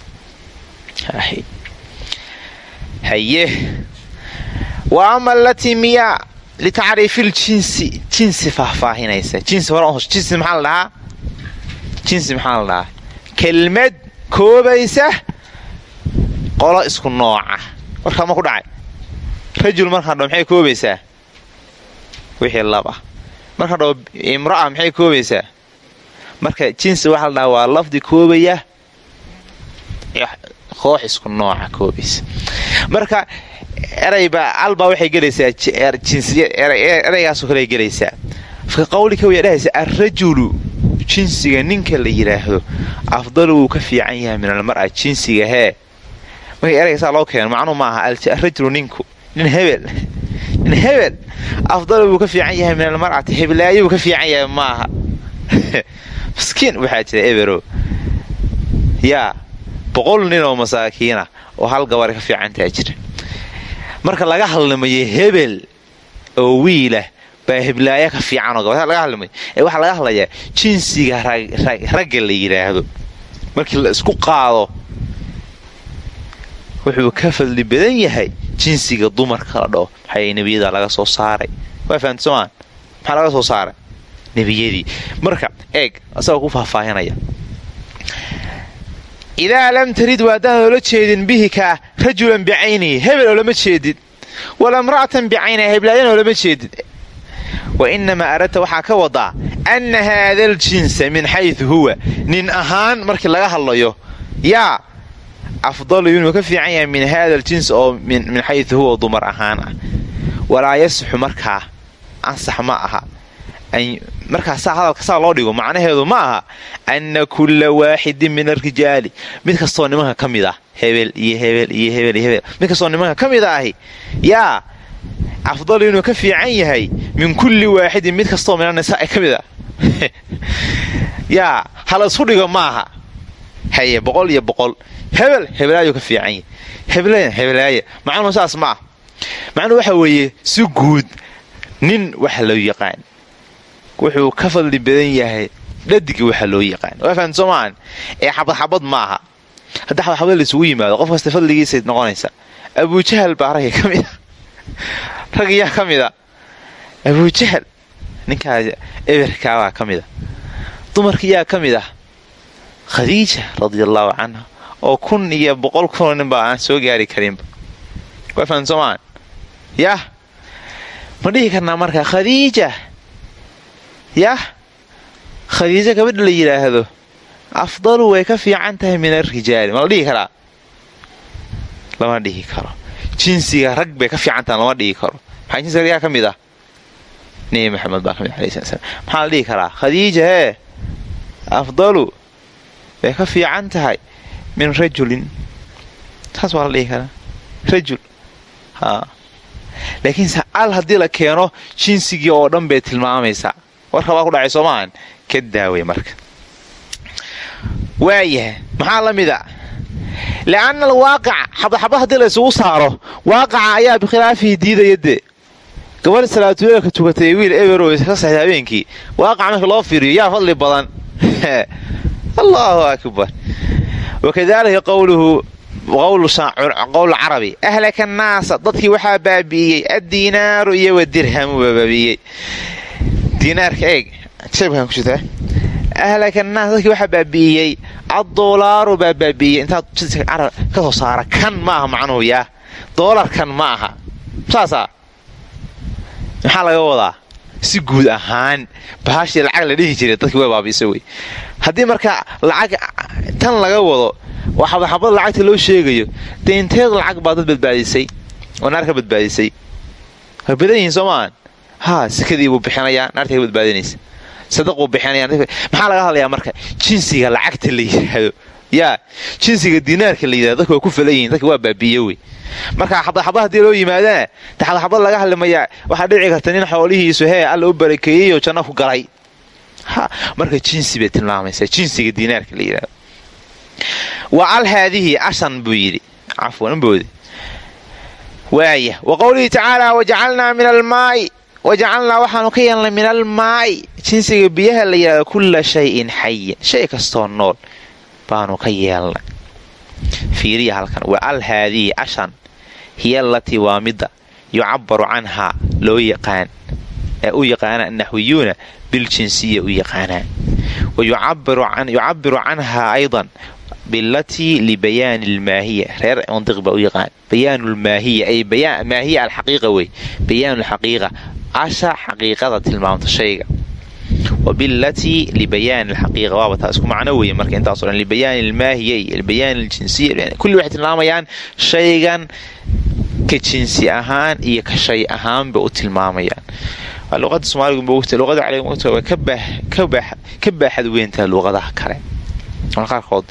Haye. Wa ama miyaa litacriifil jinsi jinsi faahfaahinaysa jinsi jinsi maxaa la dhahaa jinsi maxaa la dhahaa kelmad koobaysa qolo isku nooca ma ku dhacay rajul markaan dho maxay koobaysaa wixii laba markaan dho imra'a maxay koobaysaa marka jinsi waxaa la dhahaa lafdi koobaya koox isku nooca koobaysa marka eraybaa albaa waxay gelaysaa eraygaasoo kale gelaysaa. Ka qawli ka waya dhahaysa arrajulu jinsiga ninka la yidhaahdo afdalu wuu ka fiican yahay min almar'a jinsiga hee markay eraygasaa loo keeno macnuu maaha alrajulu ninku nin hebel nin hebel afdalu ka fiican yahay min almar'ati heblaayo wuu ka fiican yahay maaha miskiin waxaa jira ebero. Yaa boqol nin oo masaakiina oo hal gabar ka fiicantaa jira marka laga hadlimayo hebel oo wiilah baa heblaayo ka fiicanoo gabadha laga hadlimayo ee waxaa laga hadlayaa jinsiga ragga la yidhaahdo markii la isku qaado wuxuu ka fadli badan yahay jinsiga dumarka la dhao maxaa nebiyada laga soo saaray. Waa fahamta somaan maxaa laga soo saaray? Nebiyadii. Marka eeg asagoo ku faahfaahinaya idaa lam tarid waadaan oola jeedin bihi kaa rajulan bicaynihi hebel oolama jeedid wala imra'atan bicayniha heblaayan oolama jeedid wa inamaa aradta waxaa ka wadaa anna haada aljinsa min xaydu huwa nin ahaan markii laga hadlayo yaa afdalu inuu ka fiican yahay min haada aljins oo min xaydu huwa dumar ahaan ah walaa yasixu markaa ansax ma aha markaasaa hadalka saa loo dhigo macnaheedu ma aha anna kulla waaxidin min alrijaali mid kastoo nimanka ka mid ah hebel iyo hebel iyo hebel iyo hebel. Mid kastoo nimanka ka mid ahi yaa afdalu inuu ka fiican yahay min kulli waaxidin mid kastoo minanisaa ka mid ah. Yaa hala isku dhigo maaha. Haye boqol iyo boqol. Hebel heblaayuu ka fiican yahay. Heblen heblaaya macnuhu saas ma ah macnuhu waxa weeye si guud nin waxa loo yaqaan wuxuu ka fadli badan yahay dhadiga waxa loo yaqaan. Soomaan ee xabadxabad ma aha haddii xabadxabad laisugu yimaado qof kasta fadligiisay noqonaysa. Abujahal baa ragga ka mid a. Rag yaa ka mid a. Abujahal ninkaas eberkaabaa ka mid a. Dumarka yaa ka mid ah khadiija radia allaahu canha oo kun iyo boqol kunoo aan soo gaari karinba. Soomaan yah ma dhihi karnaa marka khadiija yah khadiijo gabadha la yidhaahdo afdalu way ka fiican tahay min alrijaali ma la dhihi karaa? Lama dhihi karo. Jinsiga rag bay ka fiican tahay lama dhihi karo. Maxaa jinsiga ragyaa ka mid ah? Nebi maxamed baa ka mid alai sala slam maxaa la dhihi karaa? Khadiija hee afdalu bay ka fiican tahay min rajulin. Saas waa la dhihi karaa. Rajul. Haa. Laakiinse al haddii la keeno jinsigii oo dhan bay tilmaamaysaa warka baa ku dhacay soomaahan ka daaway marka. Waayahay maxaa la mid a li'anna alwaaqica xabadxabad haddii la isugu saaro waaqaca ayaa bikhilaafihi diidaya dee. Gabadh salaatuleelka tukatay wiil eberow ka saxday habeenkii. Waaqaca marka loo fiiriyo yaa fadli badan. Allahu akbar. Wakadalika qowluhu qowl carabi ahlaka annaasa dadkii waxaa baabi'iyey addiinaaru iyo wadirhamu baa baabi'iyey diinaarka eeg jeebkan ku jirtaa ahlaka dadkii waxaa baabi'iyey addoolaaru baa baabi'iyey. Intaad carab ka soo saara kan ma aha macnuhu yaa? Doolarkan ma aha saasaa. Laga wadaa? Si guud ahaan bahashii lacag la dhihi jiray dadkii waa baabi'isa wey. Haddii marka lacag tan laga wado oo xabadxabad lacagta loo sheegayo dee inteed lacag baa dad badbaadisay oo badbaadisay. Way badan haa sikadii buu bixinayaa naarta ka badbaadinaysa. Sadaquu bixinaya maxaa laga hadlayaa marka? Jinsiga lacagta la yidhaahdo yaa jinsiga diinaarka la yidhahdo dadka waa ku falan yihiin dadka waa baabiiye wey. Marka xabadxabad haddii loo yimaadana de xabadxabad laga hadlimayaa waxaa dhici karta nin xoolihiisu hee alla u barakeeyey oo janno ku galay. Marka jinsi bay tilmaamaysaa jinsiga diinaarka la yidhahdo wa al haadihi ashan buu yidhi. Cafwan boode waaya wa qowlihi tacaala wajacalnaa min almaai wajacalnaa waxaanu ka yeelnay min almaa'i jinsiga biyaha la yidhahdo kulla shayin xayin shay kastoo nool baanu ka yeelnay. Fiiriya halkan wa al haadihi ashan hiya alatii waa midda yucabaru canhaa loo yaqaan ee u yaqaanaan naxwiyuuna biljinsiya u yaqaanaan wa yucabiru canhaa aydan bilatii libayaani lmaahiya reer mandiq baa u yaqaan bayaanu lmaahiya ay maahiya alxaqiiqa wey bayaanu lxaqiiqa asha xaqiiqada tilmaamta shayga wa bilatii libayaani alxaqiiqa waaba taa isku macno weeye marka intaaso dhan libayaani almaahiya iyo libayaani aljinsiya kulli waxay tilmaamayaan shaygan ka jinsi ahaan iyo ka shay ahaanba u tilmaamayaan luqada soomaaligu moogta luqada carabiga moogta waa ka baaxad weyntaha luqadaha kale qaarkood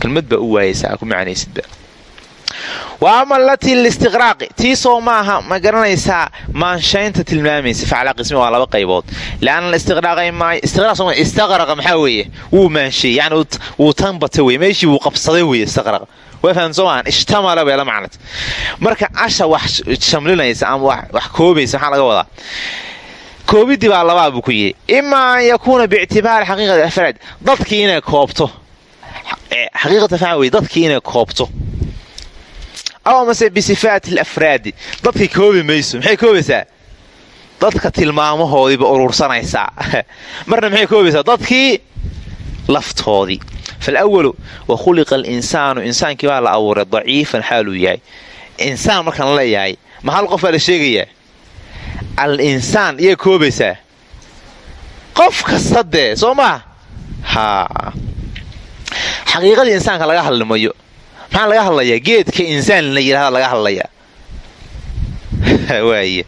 kelmad baa u waayaysa ku macanaysidba wa ama alatii listiqraaqi tiisoo maaha ma garanaysaa maanshaynta tilmaamaysa. Facla qismi waa laba qaybood. Leanna istiqraqa maxaa weeye? Wuu maansheey yani wuu tanbata wey meeshii wuu qabsaday wey istiqraqa waa fahan soo maahan ishtamala bay la macnat marka asha wax shamlinaysa ama wax koobaysa maxaa laga wadaa? Koobidii baa labaa buu ku yidhi. Imaa an yakuuna biictibaari xaqiiqati afraad. Dadkii inay koobto xaqiiqata faa wey dadkii inay koobto aw amase bisifaati alafraadi dadkii koobi mayso maxay koobaysaa dadka tilmaamahoodiiba urursanaysaa marna maxay koobaysaa dadkii laftoodii falwalu wa khuliqa alinsaanu insaankii baa la abuuray daciifan xaaluu yahay insaan markaan la leeyahay ma hal qof baa la sheegayaa al insaan iyay koobaysaa qof kasta dee soo maa haa xaqiiqadii insaanka laga hadlimayo maxaa laga hadlayaa geedka insaan la yidhahda laga hadlayaa waay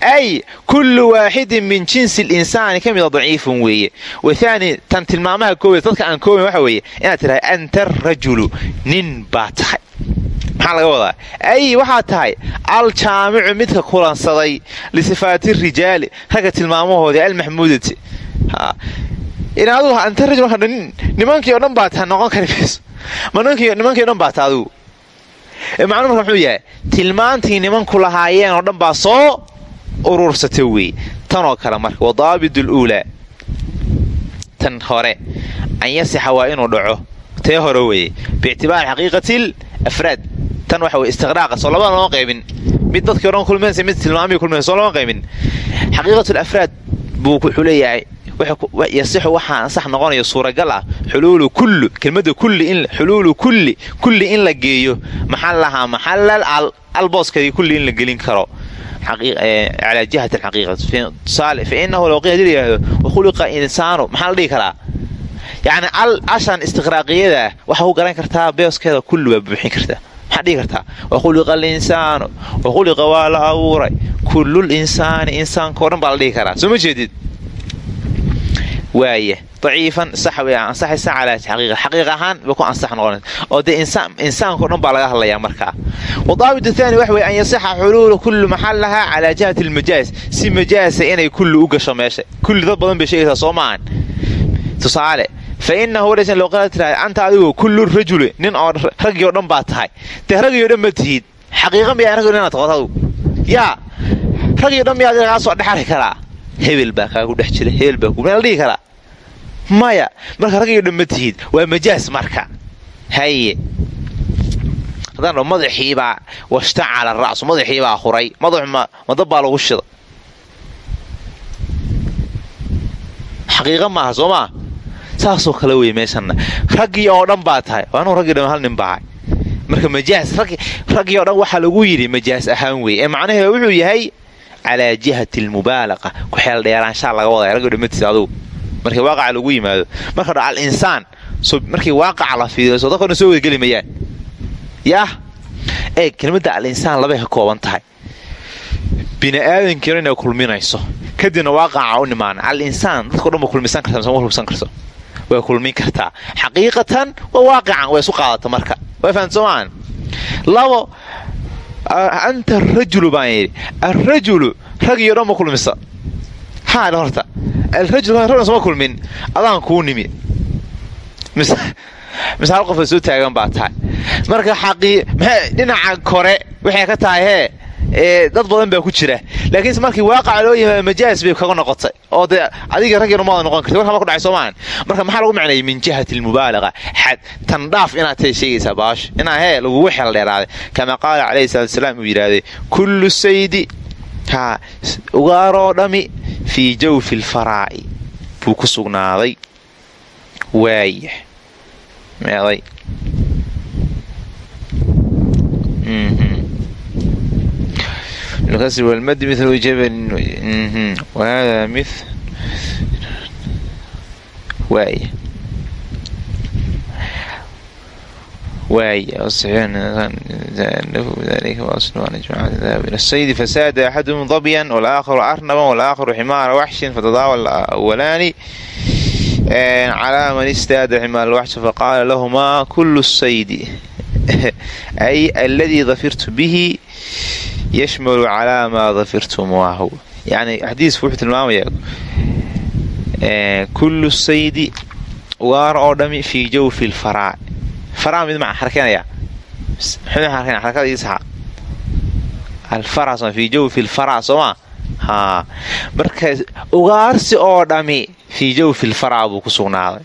ay kullu waaxidin min jinsi linsaani ka mida daciifun weeye. Wathaani tan tilmaamaha koobaysa dadka aan koobayn waxa weeye inaad tidhahay anta rajulu nin baa tahay. Maxaa laga wadaa? Ay waxaa tahay aljaamicu midka kulansaday lisifaati rijaali ragga tilmaamahoodii almaxmuudati anta rajul nimankii o dhan baa taha noqon kari. mayso nimankii dhan baa ta adugu macnuu marka yahay tilmaantii nimanku lahaayeen oo dhan baa soo urursata wey. Tanoo kale marka wadaabid luulaa tan hore an yasixa waa inuu dhaco. Tee hore weeye biictibaari xaqiiqati afraad. Tan waxa wey istiqraaqa soo labada lama qaybin. Mid dadkii o dhan kulmaysa mid tilmaamihii kulmaysa soo lama qaybin. Xaqiiqatu afraad buu wuxuu leeyahay yasixu waxaa sax noqonaya suuragal ah. Xuluulu kullu kelmada xuluulu kulli kulli in la geeyo. Maxal lahaa maxalal albooskeedii kulli in la gelin karo. Calaa jihati alxaqiiqati. Fa inahu low qila haddii la yihahdo wakhuliqa insaanu maxaa la dhihi karaa? Yacni ashan istiqraaqiyadaa waxaa ku garan kartaa booskeeda kulli waa buuxin kartaa. Maxaa dhihi kartaa? Wakhuliqa alinsaanu wakhuliqa waa la abuuray. Kullul insaani insaanka o dhan baa la dhihi karaa. Soo ma jeedid waaya daciifan sax way ansaxaysa calaa xaqiiqa. Xaqiiq ahaan bay ku ansax noqonaysa oo dee insaanka o dhan baa laga hadlayaa markaa wadaabit athani waxa weye an yasixa xuluulu kullu maxallaha calaa jihati almajaaz. Si majaasa inay kulli u gasho meesha. Kulli dad badan bay sheegaysaa soo maahan tusaale fa inahu tiraada anta adigu kullu rajuli nin oo raggii oo dhan baa tahay. Dee raggii o dhan ma tihid. Xaqiiqa miyaa raggi o dhan inaad taqoto adugu yaa raggii o dhan miyaa kaa soo dhexari karaa hebel baa kaagu dhex jira hebel baa ku dhihi karaa. Maya marka raggii o dhan ma tihid waa majaas marka. Haye haddaan madaxiibaa washtacala ra'su madaxiibaa huray madaxu madab baa lagu shida xaqiiqa maaha soo maa saasoo kale wey meeshanna raggii oo dhan baa tahay. Anuu raggii dhan hal nin baahay marka majaas raggii oo dhan waxaa lagu yidhi majaas ahaan wey ee macnaheeda wuxuu yahay calaa jihati almubaalaqa ku xeel dheeraanshaa laga ma tihid adugu markii waaqaca lagu yimaado marka dho al insaan markii waaqaca la dadka dhan soo wadageli mayaan yaah ee kelmadda al insaan labay ka kooban tahay bini'aadankiina inay kulminayso kadibna waaqaca u nimaana al insaan dadko dhan kulmisan karta ma hubsan karto way kulmin kartaa xaqiiqatan waa waaqican way isu qaadata marka way fahamta labo anta arajulu baan yidhi arrajulu ragiyo dhan ma kulmisa. Haadha horta. Alrajul soma kulmin. Adaan kuu nimi. Mise hal qofa soo taagan baa tahay. Marka dhinaca kore waxay ka tahay hee dad badan baa ku jira. Laakiinse markii waaqaca loo yimaado majaas bay kaga noqotay. Oo dee adiga raggiina maada noqon karti warkama ku dhacay soomaan marka maxaa lagu macneeyay min jihati almubaalaqa xad tan dhaaf inaad tahay sheegaysaa baash. Inaa hee lagugu xeel dheeraaday. Kama qaala calayhi salatu wasalaam uu kullu saydi haa ugaaroo dhami fii jawfi alfaraa'i. Buu ku sugnaaday. Waaya meeday lkasri walmadi mithlu jabalin wahada mi waay waay saydi fasaada axaduhum dabyan walaakharu arnaban walaakharu ximaara waxshin fatadaawal awalaani calaa man istaada ximaar waxshi faqaala lahumaa kulu saydi ay aladii dafirtu bihi yashmalu calaa maa dafirtumuahu yani xadiisku wuxuu tilmaamayaa kullu saydi ugaar oo dhami fii jawfi lfaraa faraa mid maa ii saxa alfara fii jawfi lfaraa soomaa haa marka ugaarsi oo dhami fii jawfi lfaraa buu ku sugnaaday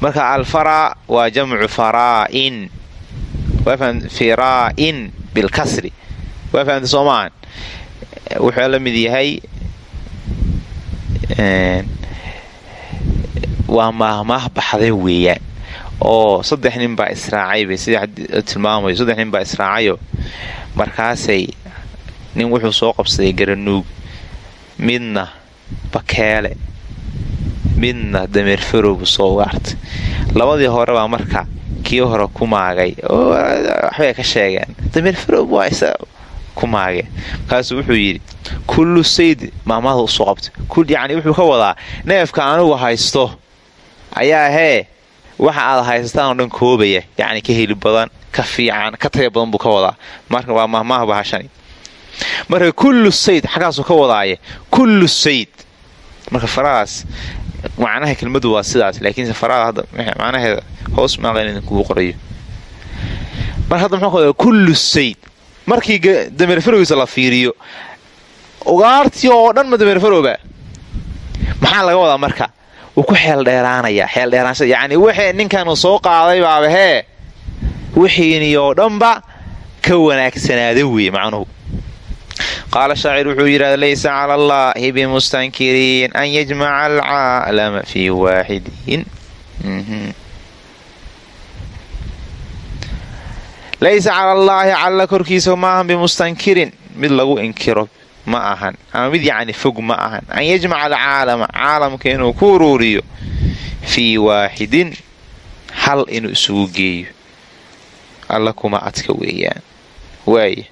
marka alfaraa waa jamcu faraa'in firaa'in bilkasri waa fahamta soomaan wuxuu la mid yahay waa maahmaah baxday weeyaan oo saddex nin baa israacayba sida tilmaamayo saddex nin baa israacayo markaasay nin wuxuu soo qabsaday garanuug midna bakeele midna dameer farowbu soo ugaartay labadii hore baa marka kii hore ku maagay oo waxbay ka sheegeen dameer farowb waa ku maageen markaasuu wuxuu yidhi kullu sayd maamada u soo qabtay yacni wuxuu ka wadaa neefka anugu haysto ayaa hee waxa aad haysataan oo dhan koobaya. Yacni ka heli badan ka fiican ka taya badan buu ka wadaa. Marka waa mahmaah bahashani marka kullu sayd xaggaasuu ka wadaaye. Kullu sayd. Marka faradaas macnaha kelmadu waa sidaas laakiinse farada hadda macnaheeda hoos maaqan idinkugu qorayo. Marka hadda muxuu kullu sayd markii dameer farowgiisa la fiiriyo ugaartii oo dhan ma dameer farowba maxaa laga wadaa marka? Wuu ku xeeldheeraanaya xeeldheeraansha yacni wixii ninkan uu soo qaaday baaba wixiini oo dhanba ka wanaagsanaada weeye macnuhu. Qaala shaacir wuxuu yidhahda laysa cala allaahi bimustankiriin an yajmaca alcaalama fii waaxidin laysa cala allaahi calla korkiisa maahan bimustankirin. Mid lagu inkiro ma ahan. Ama mid yacni fog ma ahan. An yajmaca alcaalama. Caalamka inuu ku uruuriyo fii waaxidin hal inuu isugu geeyo. Alla kuma adka weeyaan. Waaya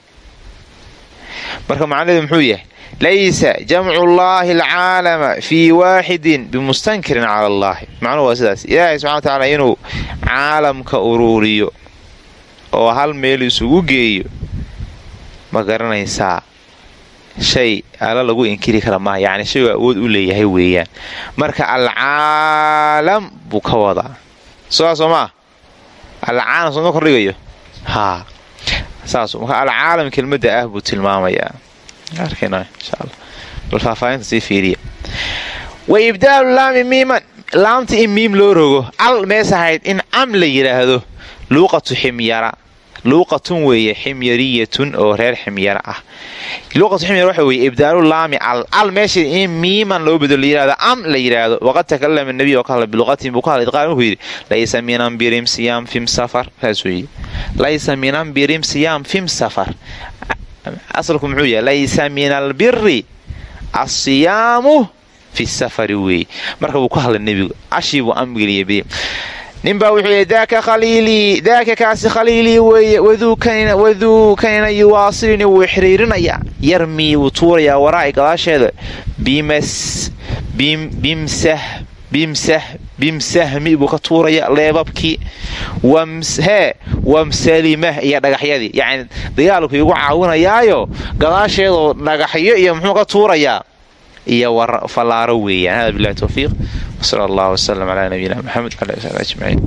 marka macnaheedu muxuu yahay? Laysa jamcu llaahi alcaalama fii waaxidin bimustankirin cala allaahi. Macnuhu waa sidaas. Ilaahay subxana wa tacaala inuu caalamka uruuriyo oo hal meel isugu geeyo ma garanaysaa shay alla lagu inkiri kara maaha. Yacni shayuu awood u leeyahay weeyaan. Marka alcaalam buu ka wadaa sidaas soo maa alcaalam sooma kordhigayo? Haa. Saas marka alcaalam kelmadda ah buu tilmaamayaa. Bal faahfaahinta sii fiiriya. Wa ibdaalu laami miiman. Laamta in miim loo rogo al mees ahayd in cam la yidhaahdo luuqatu ximyara luuqatun weeye ximyariyatun oo reer ximyara ah. Luuqatu ximyara waxa weeye ibdaalu laami al meesha in miiman loo bedelo layihahdo am la yidhaahdo waqad takalama nabiy oo ka hadla biluqatin buu ka hadlay qaal wuxuu yidhi laysa min ambirim siyaam fim safar saasuu yidhi laysa min ambirim siyaam fim safar. Asalku muxuu yahay laysa min albiri asiyaamu fi safari weeye. Marka buu ka hadlay nebigu cashii buu amgeliyay ninbaa wuxuu yidhi daaka khaliilii daaka kaasi khaliilii weeye waduukanina yuwaasilini wuu xiriirinayaa yarmii wuu tuurayaa waraa'i gadaasheeda. Bimsahmi buu ka tuuraya leebabkii. Hee wamsalimah iyo dhagaxyadii. Yacni dagaalku igu caawinayaayo gadaasheedoo dhagaxyo iyo muxuu ka tuurayaa iyo fallaaro weeyaan hada bilahi towfiiq wsala allah wslam calaa nabiyina maxamed wala ajmaciin